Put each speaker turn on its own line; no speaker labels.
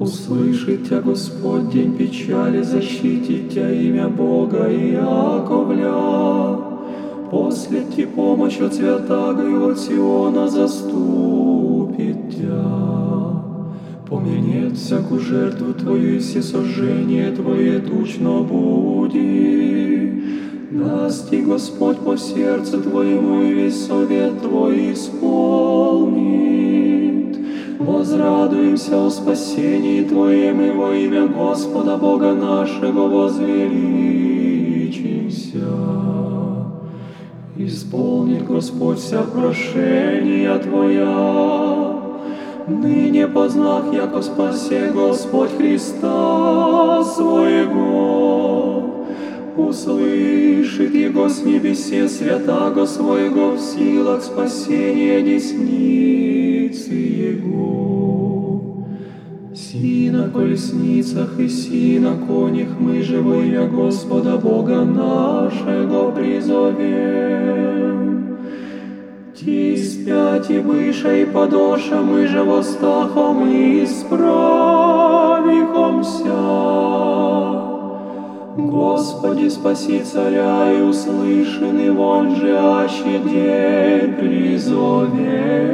Услышит Тя Господь в день печали, защитит Тя имя Бога Иаковля. Послет Ти помощь от святаго и от Сиона заступит Тя. Помянет всяку жертву Твою и всесожжение Твое тучно буди. Даст Ти Господь по сердцу Твоему и весь совет Твой исполнит. Возрадуемся о спасении Твоем и во имя Господа Бога нашего возвеличимся. Исполнит Господь вся прошения Твоя. Ныне познах, яко спасе Господь Христа Своего. Услышит Его с небесе святаго Своего в силах спасения десницы Его. Колесницах и си на конях мы имя Господа Бога нашего призовем. Ти спять и быша и подоша, мы же востахом и справихомся. Господи, спаси царя и услышанный вон же аще день призовем.